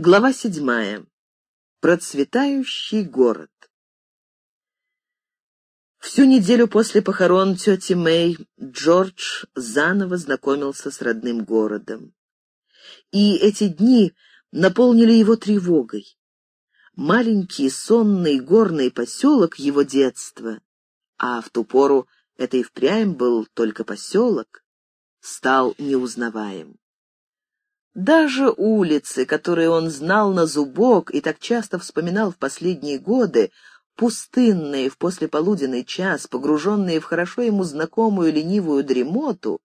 Глава седьмая. Процветающий город. Всю неделю после похорон тети Мэй Джордж заново знакомился с родным городом. И эти дни наполнили его тревогой. Маленький сонный горный поселок его детства, а в ту пору это и впрямь был только поселок, стал неузнаваем. Даже улицы, которые он знал на зубок и так часто вспоминал в последние годы, пустынные в послеполуденный час, погруженные в хорошо ему знакомую ленивую дремоту,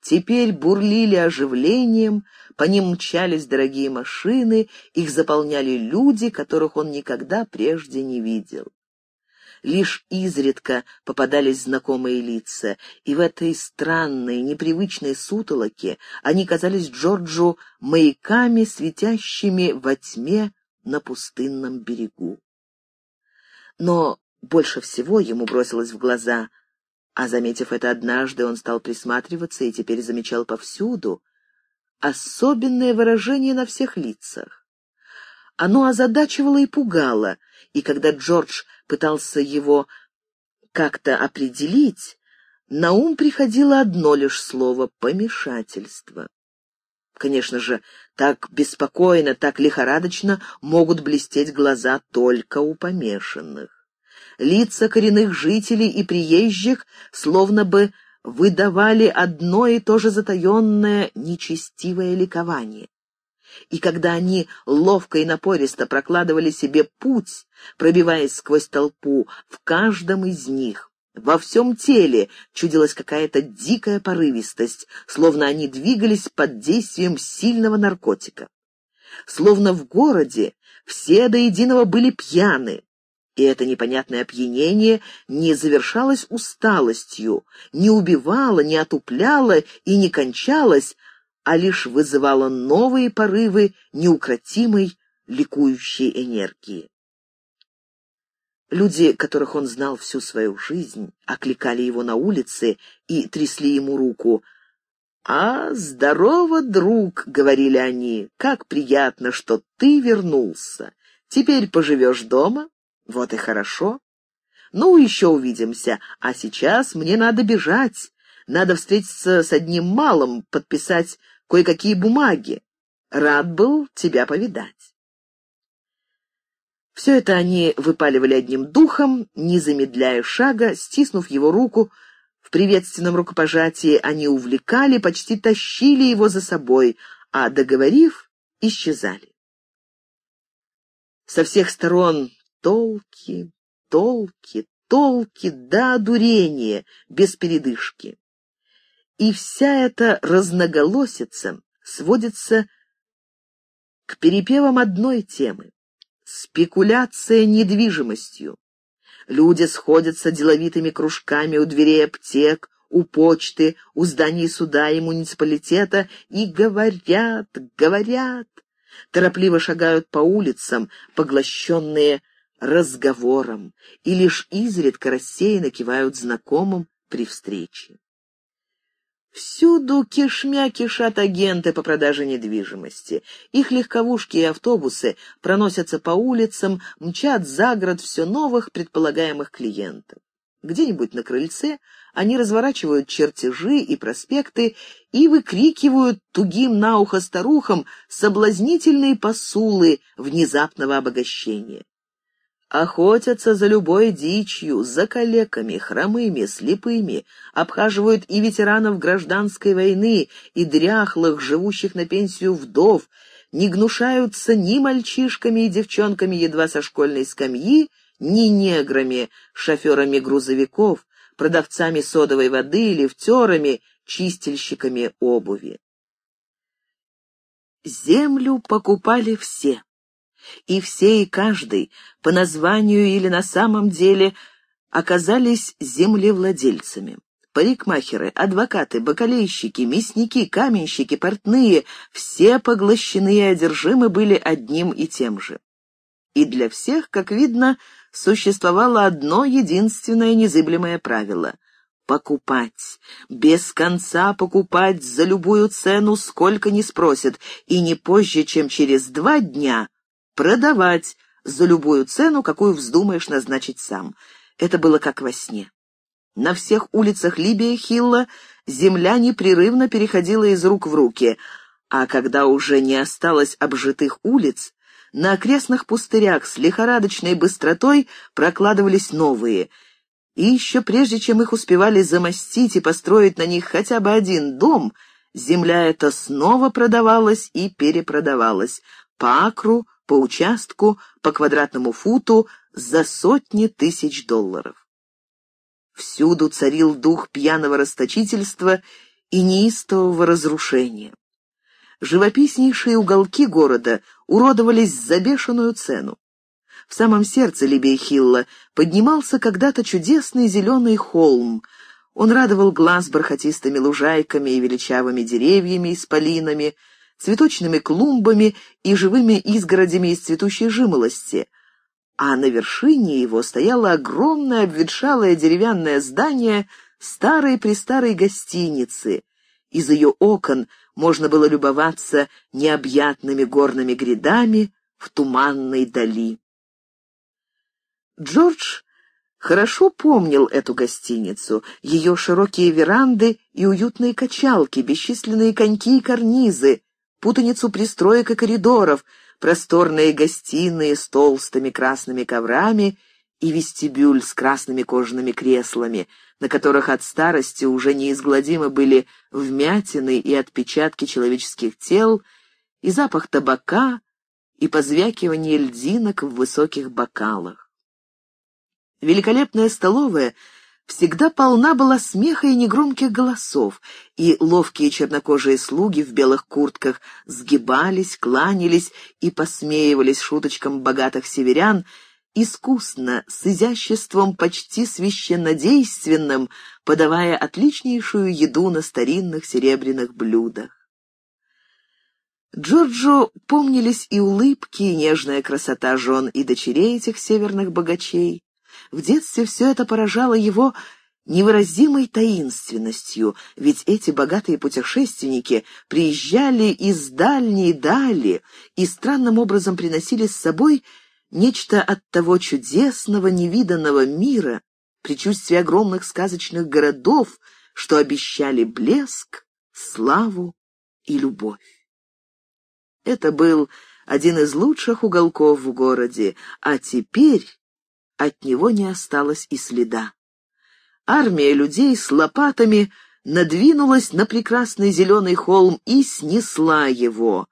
теперь бурлили оживлением, по ним мчались дорогие машины, их заполняли люди, которых он никогда прежде не видел. Лишь изредка попадались знакомые лица, и в этой странной, непривычной сутолоке они казались Джорджу маяками, светящими во тьме на пустынном берегу. Но больше всего ему бросилось в глаза, а, заметив это однажды, он стал присматриваться и теперь замечал повсюду особенное выражение на всех лицах. Оно озадачивало и пугало, и когда Джордж пытался его как-то определить, на ум приходило одно лишь слово — помешательство. Конечно же, так беспокойно, так лихорадочно могут блестеть глаза только у помешанных. Лица коренных жителей и приезжих словно бы выдавали одно и то же затаенное нечестивое ликование и когда они ловко и напористо прокладывали себе путь, пробиваясь сквозь толпу, в каждом из них, во всем теле чудилась какая-то дикая порывистость, словно они двигались под действием сильного наркотика. Словно в городе все до единого были пьяны, и это непонятное опьянение не завершалось усталостью, не убивало, не отупляло и не кончалось, а лишь вызывала новые порывы неукротимой ликующей энергии. Люди, которых он знал всю свою жизнь, окликали его на улице и трясли ему руку. «А, здорово, друг!» — говорили они. «Как приятно, что ты вернулся! Теперь поживешь дома? Вот и хорошо. Ну, еще увидимся, а сейчас мне надо бежать. Надо встретиться с одним малым, подписать кое-какие бумаги. Рад был тебя повидать. Все это они выпаливали одним духом, не замедляя шага, стиснув его руку. В приветственном рукопожатии они увлекали, почти тащили его за собой, а, договорив, исчезали. Со всех сторон толки, толки, толки да дурение, без передышки. И вся эта разноголосица сводится к перепевам одной темы — спекуляция недвижимостью. Люди сходятся деловитыми кружками у дверей аптек, у почты, у зданий суда и муниципалитета и говорят, говорят, торопливо шагают по улицам, поглощенные разговором, и лишь изредка рассеянно кивают знакомым при встрече. Всюду кишмя кишат агенты по продаже недвижимости. Их легковушки и автобусы проносятся по улицам, мчат за город все новых предполагаемых клиентов. Где-нибудь на крыльце они разворачивают чертежи и проспекты и выкрикивают тугим на ухо старухам соблазнительные посулы внезапного обогащения охотятся за любой дичью, за калеками, хромыми, слепыми, обхаживают и ветеранов гражданской войны, и дряхлых, живущих на пенсию вдов, не гнушаются ни мальчишками и девчонками едва со школьной скамьи, ни неграми, шоферами грузовиков, продавцами содовой воды, лифтерами, чистильщиками обуви. Землю покупали все и все и каждый, по названию или на самом деле, оказались землевладельцами. Парикмахеры, адвокаты, бакалейщики, мясники, каменщики, портные — все поглощены и одержимы были одним и тем же. И для всех, как видно, существовало одно единственное незыблемое правило — покупать, без конца покупать за любую цену, сколько не спросят, и не позже, чем через два дня продавать за любую цену, какую вздумаешь назначить сам. Это было как во сне. На всех улицах Либия Хилла земля непрерывно переходила из рук в руки, а когда уже не осталось обжитых улиц, на окрестных пустырях с лихорадочной быстротой прокладывались новые — и еще прежде, чем их успевали замостить и построить на них хотя бы один дом, земля эта снова продавалась и перепродавалась по акру, по участку, по квадратному футу за сотни тысяч долларов. Всюду царил дух пьяного расточительства и неистового разрушения. Живописнейшие уголки города уродовались за бешеную цену. В самом сердце Либей-Хилла поднимался когда-то чудесный зеленый холм. Он радовал глаз бархатистыми лужайками и величавыми деревьями и спалинами, цветочными клумбами и живыми изгородями из цветущей жимолости. А на вершине его стояло огромное обветшалое деревянное здание старой-престарой гостиницы. Из ее окон можно было любоваться необъятными горными грядами в туманной дали. Джордж хорошо помнил эту гостиницу, ее широкие веранды и уютные качалки, бесчисленные коньки и карнизы, путаницу пристроек и коридоров, просторные гостиные с толстыми красными коврами и вестибюль с красными кожаными креслами, на которых от старости уже неизгладимы были вмятины и отпечатки человеческих тел, и запах табака, и позвякивание льдинок в высоких бокалах. Великолепная столовая всегда полна была смеха и негромких голосов, и ловкие чернокожие слуги в белых куртках сгибались, кланялись и посмеивались шуточкам богатых северян, искусно, с изяществом почти священнодейственным, подавая отличнейшую еду на старинных серебряных блюдах. Джорджу помнились и улыбки, и нежная красота жен и дочерей этих северных богачей, в детстве все это поражало его невыразимой таинственностью, ведь эти богатые путешественники приезжали из дальней дали и странным образом приносили с собой нечто от того чудесного, невиданного мира, предчувствие огромных сказочных городов, что обещали блеск, славу и любовь. Это был один из лучших уголков в городе, а теперь от него не осталось и следа. Армия людей с лопатами надвинулась на прекрасный зеленый холм и снесла его,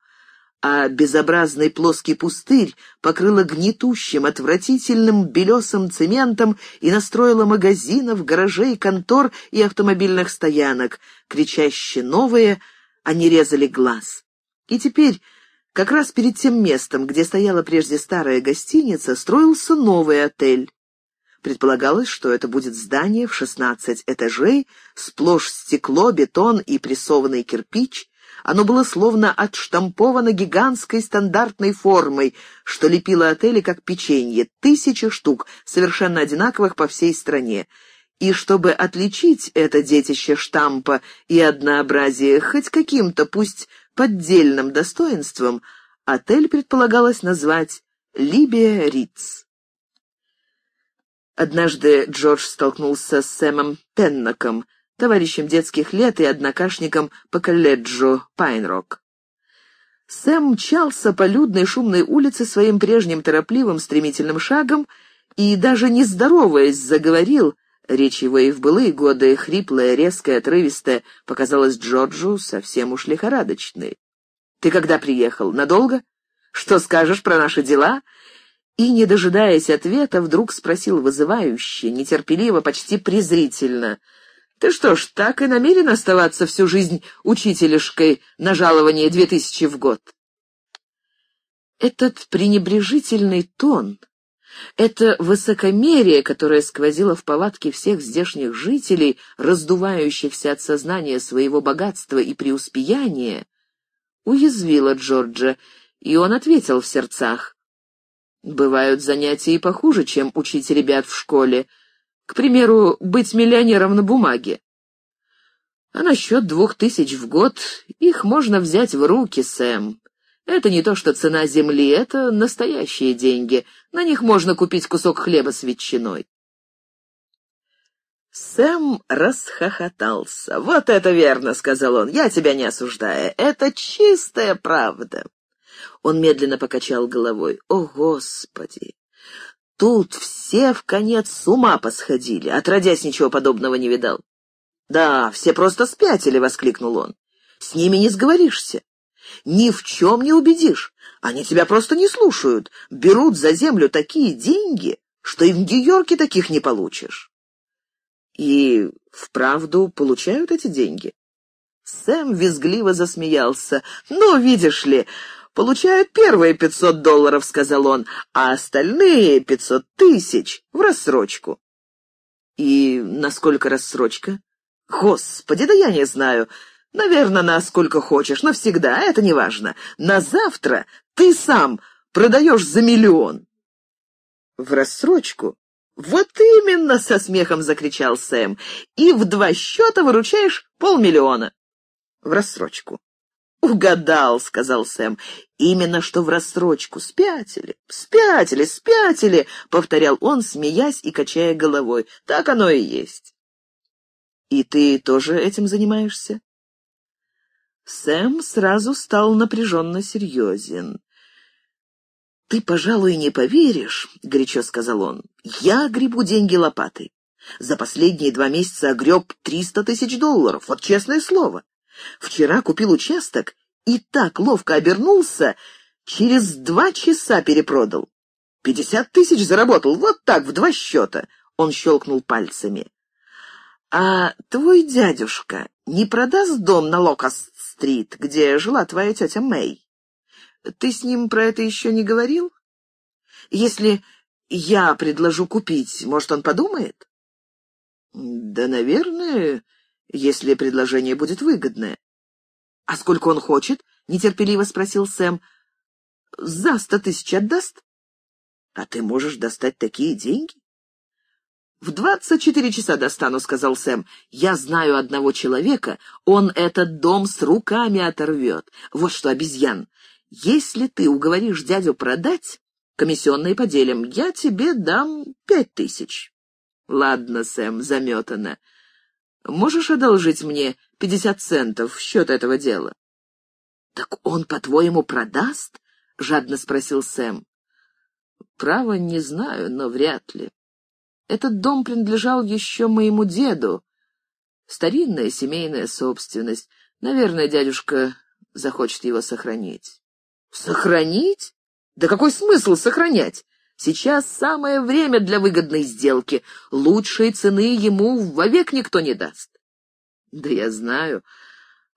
а безобразный плоский пустырь покрыла гнетущим, отвратительным белесым цементом и настроила магазинов, гаражей, контор и автомобильных стоянок. Кричаще новые, они резали глаз. И теперь как раз перед тем местом, где стояла прежде старая гостиница, строился новый отель. Предполагалось, что это будет здание в 16 этажей, сплошь стекло, бетон и прессованный кирпич. Оно было словно отштамповано гигантской стандартной формой, что лепило отели как печенье, тысячи штук, совершенно одинаковых по всей стране. И чтобы отличить это детище штампа и однообразие хоть каким-то, пусть поддельным достоинством отель предполагалось назвать «Либия Риц». Однажды Джордж столкнулся с Сэмом Пенноком, товарищем детских лет и однокашником по колледжу Пайнрок. Сэм мчался по людной шумной улице своим прежним торопливым стремительным шагом и, даже не здороваясь, заговорил, Речь его и в былые годы, хриплая, резкая, отрывистая, показалась Джорджу совсем уж лихорадочной. «Ты когда приехал? Надолго? Что скажешь про наши дела?» И, не дожидаясь ответа, вдруг спросил вызывающе, нетерпеливо, почти презрительно. «Ты что ж, так и намерен оставаться всю жизнь учителешкой на жалование две тысячи в год?» Этот пренебрежительный тон это высокомерие, которое сквозило в повадке всех здешних жителей, раздувающихся от сознания своего богатства и преуспеяния, уязвило Джорджа, и он ответил в сердцах. «Бывают занятия и похуже, чем учить ребят в школе. К примеру, быть миллионером на бумаге. А насчет двух тысяч в год их можно взять в руки, Сэм. Это не то, что цена земли, это настоящие деньги. На них можно купить кусок хлеба с ветчиной. Сэм расхохотался. «Вот это верно», — сказал он, — «я тебя не осуждаю. Это чистая правда». Он медленно покачал головой. «О, Господи! Тут все в конец с ума посходили, отродясь ничего подобного не видал». «Да, все просто спятили», — воскликнул он. «С ними не сговоришься. Ни в чем не убедишь. Они тебя просто не слушают. Берут за землю такие деньги, что и в Нью-Йорке таких не получишь». И вправду получают эти деньги? Сэм визгливо засмеялся. «Ну, видишь ли, получают первые пятьсот долларов», — сказал он, «а остальные пятьсот тысяч в рассрочку». «И насколько рассрочка?» «Господи, да я не знаю. Наверное, на сколько хочешь, навсегда, это не важно. На завтра ты сам продаешь за миллион». «В рассрочку?» «Вот именно!» — со смехом закричал Сэм. «И в два счета выручаешь полмиллиона». «В рассрочку». «Угадал», — сказал Сэм. «Именно что в рассрочку. Спятили, спятили, спятили», — повторял он, смеясь и качая головой. «Так оно и есть». «И ты тоже этим занимаешься?» Сэм сразу стал напряженно серьезен. «Ты, пожалуй, не поверишь», — горячо сказал он. «Я гребу деньги лопатой. За последние два месяца огреб триста тысяч долларов, вот честное слово. Вчера купил участок и так ловко обернулся, через два часа перепродал. Пятьдесят тысяч заработал, вот так, в два счета». Он щелкнул пальцами. «А твой дядюшка не продаст дом на Локаст-стрит, где жила твоя тетя Мэй?» Ты с ним про это еще не говорил? Если я предложу купить, может, он подумает? Да, наверное, если предложение будет выгодное. А сколько он хочет? Нетерпеливо спросил Сэм. За сто тысяч отдаст? А ты можешь достать такие деньги? «В двадцать четыре часа достану», — сказал Сэм. «Я знаю одного человека, он этот дом с руками оторвет. Вот что, обезьян, если ты уговоришь дядю продать, комиссионные поделим, я тебе дам пять тысяч. Ладно, Сэм, заметано. Можешь одолжить мне пятьдесят центов в счет этого дела? Так он, по-твоему, продаст? Жадно спросил Сэм. Право, не знаю, но вряд ли. Этот дом принадлежал еще моему деду. Старинная семейная собственность. Наверное, дядюшка захочет его сохранить. Сохранить? Да какой смысл сохранять? Сейчас самое время для выгодной сделки. Лучшей цены ему вовек никто не даст. Да я знаю.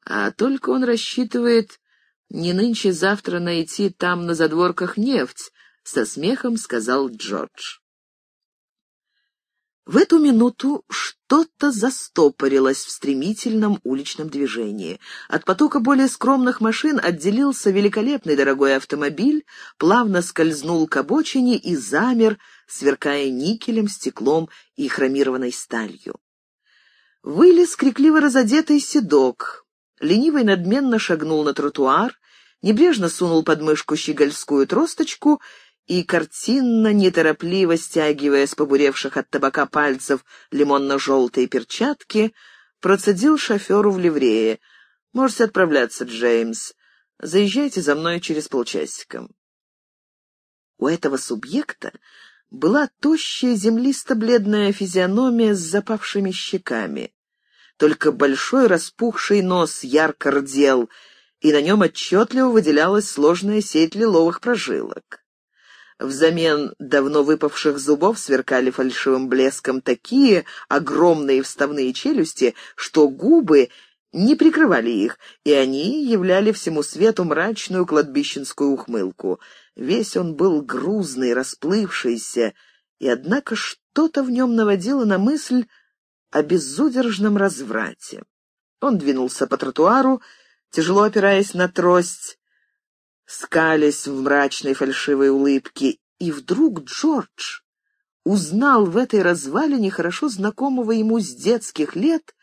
А только он рассчитывает не нынче-завтра найти там на задворках нефть, — со смехом сказал Джордж. В эту минуту что-то застопорилось в стремительном уличном движении. От потока более скромных машин отделился великолепный дорогой автомобиль, плавно скользнул к обочине и замер, сверкая никелем, стеклом и хромированной сталью. Вылез крикливо разодетый седок, лениво и надменно шагнул на тротуар, небрежно сунул под мышку щегольскую тросточку и, картинно, неторопливо стягивая с побуревших от табака пальцев лимонно-желтые перчатки, процедил шоферу в ливрее. «Можете отправляться, Джеймс. Заезжайте за мной через полчасика». У этого субъекта была тощая землисто-бледная физиономия с запавшими щеками. Только большой распухший нос ярко рдел, и на нем отчетливо выделялась сложная сеть лиловых прожилок. Взамен давно выпавших зубов сверкали фальшивым блеском такие огромные вставные челюсти, что губы не прикрывали их, и они являли всему свету мрачную кладбищенскую ухмылку. Весь он был грузный, расплывшийся, и, однако, что-то в нем наводило на мысль о безудержном разврате. Он двинулся по тротуару, тяжело опираясь на трость, скались в мрачной фальшивой улыбке, и вдруг Джордж узнал в этой развалине хорошо знакомого ему с детских лет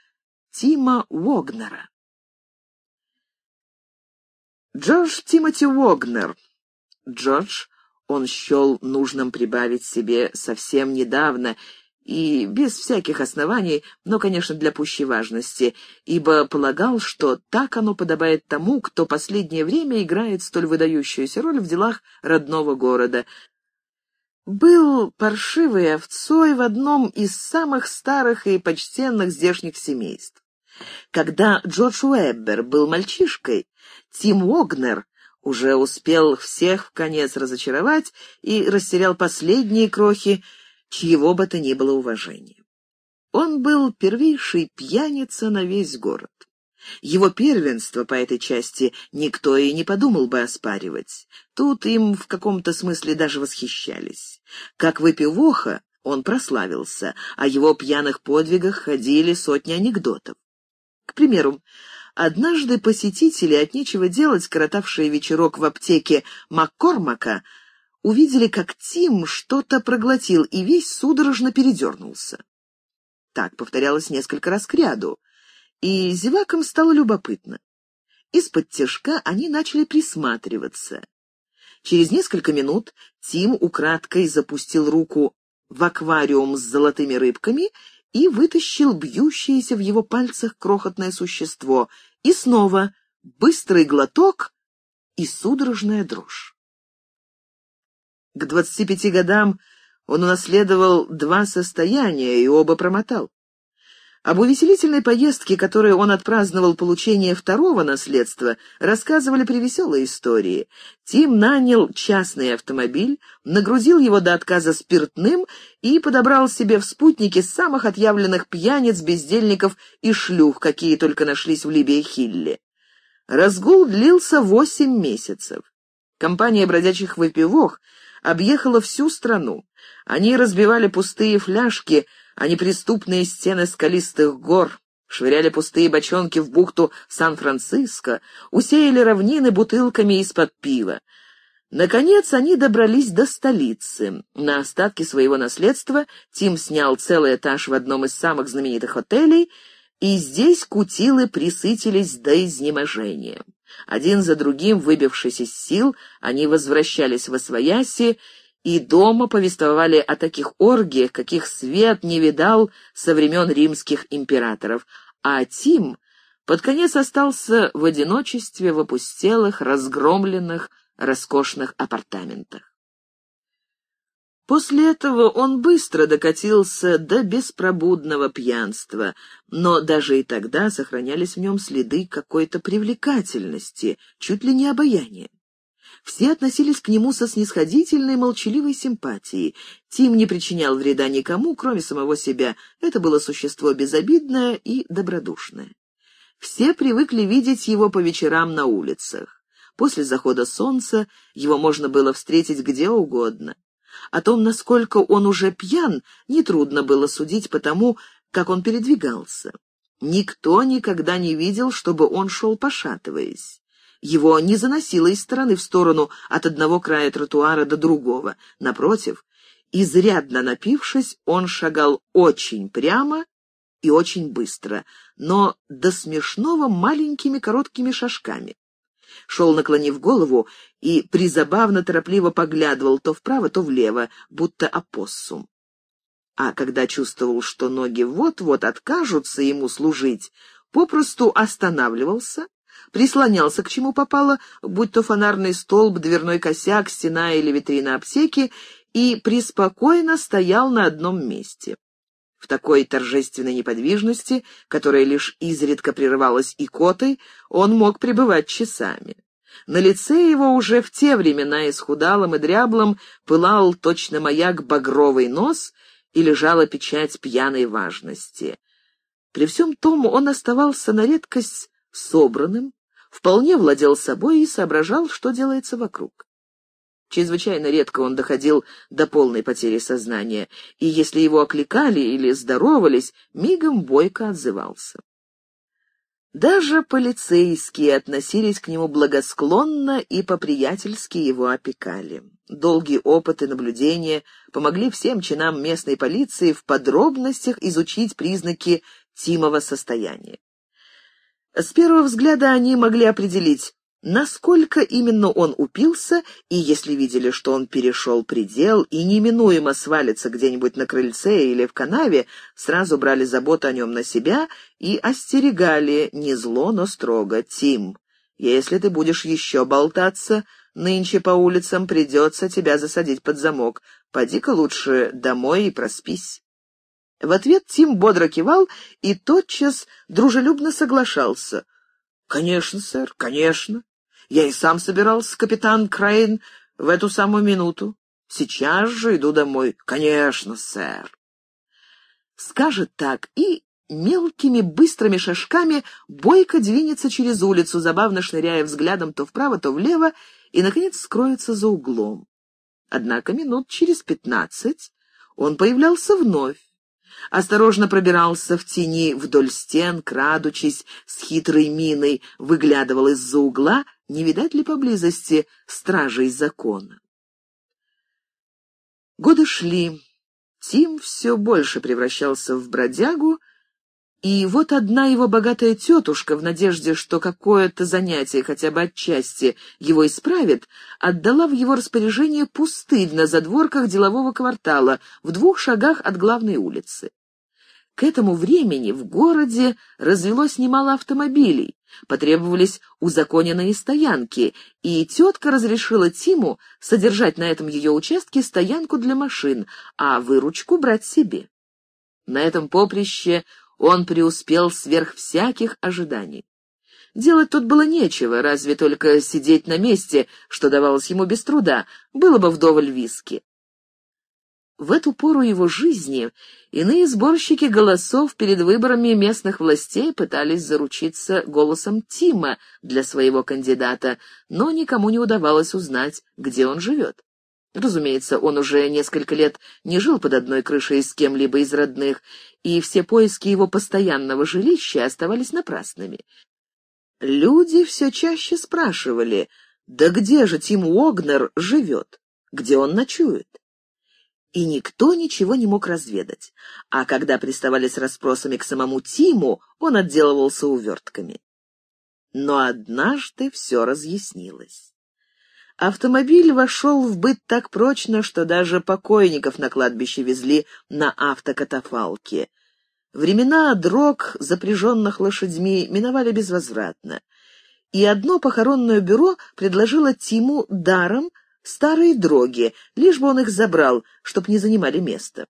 Тима Уогнера. Джордж Тимоти Уогнер. Джордж он счел нужным прибавить себе совсем недавно и без всяких оснований, но, конечно, для пущей важности, ибо полагал, что так оно подобает тому, кто последнее время играет столь выдающуюся роль в делах родного города. Был паршивой овцой в одном из самых старых и почтенных здешних семейств. Когда Джордж Уэббер был мальчишкой, Тим Уогнер уже успел всех в конец разочаровать и растерял последние крохи, чьего бы то ни было уважения. Он был первейший пьяница на весь город. Его первенство по этой части никто и не подумал бы оспаривать. Тут им в каком-то смысле даже восхищались. Как выпивоха он прославился, о его пьяных подвигах ходили сотни анекдотов. К примеру, однажды посетители от нечего делать, коротавшие вечерок в аптеке Маккормака, увидели, как Тим что-то проглотил и весь судорожно передернулся. Так повторялось несколько раз к ряду, и зевакам стало любопытно. Из-под тяжка они начали присматриваться. Через несколько минут Тим украдкой запустил руку в аквариум с золотыми рыбками и вытащил бьющееся в его пальцах крохотное существо, и снова быстрый глоток и судорожная дрожь. К двадцати пяти годам он унаследовал два состояния и оба промотал. Об увеселительной поездке, которую он отпраздновал получение второго наследства, рассказывали привеселые истории. Тим нанял частный автомобиль, нагрузил его до отказа спиртным и подобрал себе в спутнике самых отъявленных пьяниц, бездельников и шлюх, какие только нашлись в Либии-Хилле. Разгул длился восемь месяцев. Компания бродячих выпивох — объехала всю страну. Они разбивали пустые фляжки, а неприступные стены скалистых гор, швыряли пустые бочонки в бухту Сан-Франциско, усеяли равнины бутылками из-под пива. Наконец они добрались до столицы. На остатки своего наследства Тим снял целый этаж в одном из самых знаменитых отелей, и здесь кутилы присытились до изнеможения. Один за другим, выбившись из сил, они возвращались в Освояси и дома повествовали о таких оргиях, каких свет не видал со времен римских императоров. А Тим под конец остался в одиночестве в опустелых, разгромленных, роскошных апартаментах. После этого он быстро докатился до беспробудного пьянства, но даже и тогда сохранялись в нем следы какой-то привлекательности, чуть ли не обаяния. Все относились к нему со снисходительной, молчаливой симпатией. Тим не причинял вреда никому, кроме самого себя. Это было существо безобидное и добродушное. Все привыкли видеть его по вечерам на улицах. После захода солнца его можно было встретить где угодно. О том, насколько он уже пьян, нетрудно было судить по тому, как он передвигался. Никто никогда не видел, чтобы он шел пошатываясь. Его не заносило из стороны в сторону от одного края тротуара до другого. Напротив, изрядно напившись, он шагал очень прямо и очень быстро, но до смешного маленькими короткими шажками шел, наклонив голову, и призабавно торопливо поглядывал то вправо, то влево, будто опоссум. А когда чувствовал, что ноги вот-вот откажутся ему служить, попросту останавливался, прислонялся к чему попало, будь то фонарный столб, дверной косяк, стена или витрина аптеки, и преспокойно стоял на одном месте. В такой торжественной неподвижности, которая лишь изредка прерывалась икотой, он мог пребывать часами. На лице его уже в те времена исхудалым и дряблым пылал точно маяк багровый нос и лежала печать пьяной важности. При всем том он оставался на редкость собранным, вполне владел собой и соображал, что делается вокруг. Чрезвычайно редко он доходил до полной потери сознания, и если его окликали или здоровались, мигом бойко отзывался. Даже полицейские относились к нему благосклонно и по-приятельски его опекали. долгий опыт и наблюдения помогли всем чинам местной полиции в подробностях изучить признаки Тимова состояния. С первого взгляда они могли определить, насколько именно он упился, и если видели, что он перешел предел и неминуемо свалится где-нибудь на крыльце или в канаве, сразу брали заботу о нем на себя и остерегали не зло, но строго. «Тим, если ты будешь еще болтаться, нынче по улицам придется тебя засадить под замок. Поди-ка лучше домой и проспись». В ответ Тим бодро кивал и тотчас дружелюбно соглашался. «Конечно, сэр, конечно. Я и сам собирался, капитан Крейн, в эту самую минуту. Сейчас же иду домой. Конечно, сэр». Скажет так и мелкими быстрыми шажками бойко двинется через улицу, забавно шныряя взглядом то вправо, то влево, и, наконец, скроется за углом. Однако минут через пятнадцать он появлялся вновь осторожно пробирался в тени вдоль стен, крадучись с хитрой миной, выглядывал из-за угла, не видать ли поблизости стражей закона. Годы шли. Тим все больше превращался в бродягу, и вот одна его богатая тетушка, в надежде, что какое-то занятие хотя бы отчасти его исправит, отдала в его распоряжение пустырь на задворках делового квартала в двух шагах от главной улицы. К этому времени в городе развелось немало автомобилей, потребовались узаконенные стоянки, и тетка разрешила Тиму содержать на этом ее участке стоянку для машин, а выручку брать себе. На этом поприще он преуспел сверх всяких ожиданий. Делать тут было нечего, разве только сидеть на месте, что давалось ему без труда, было бы вдоволь виски. В эту пору его жизни иные сборщики голосов перед выборами местных властей пытались заручиться голосом Тима для своего кандидата, но никому не удавалось узнать, где он живет. Разумеется, он уже несколько лет не жил под одной крышей с кем-либо из родных, и все поиски его постоянного жилища оставались напрасными. Люди все чаще спрашивали, да где же Тим Уогнер живет, где он ночует? И никто ничего не мог разведать, а когда приставали с расспросами к самому Тиму, он отделывался увертками. Но однажды все разъяснилось. Автомобиль вошел в быт так прочно, что даже покойников на кладбище везли на автокатафалке. Времена дрог, запряженных лошадьми, миновали безвозвратно. И одно похоронное бюро предложило Тиму даром старые дроги, лишь бы он их забрал, чтоб не занимали место.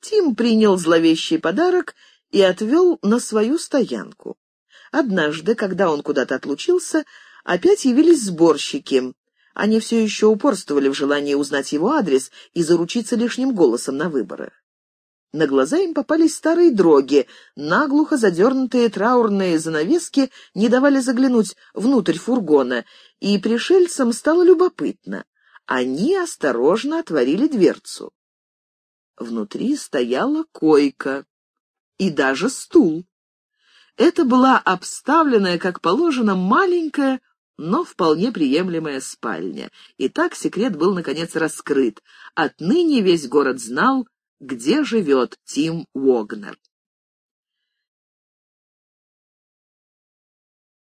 Тим принял зловещий подарок и отвел на свою стоянку. Однажды, когда он куда-то отлучился, опять явились сборщики. Они все еще упорствовали в желании узнать его адрес и заручиться лишним голосом на выборах. На глаза им попались старые дроги, наглухо задернутые траурные занавески не давали заглянуть внутрь фургона, и пришельцам стало любопытно. Они осторожно отворили дверцу. Внутри стояла койка и даже стул. Это была обставленная, как положено, маленькая но вполне приемлемая спальня. И так секрет был, наконец, раскрыт. Отныне весь город знал, где живет Тим Уогнер.